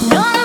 No,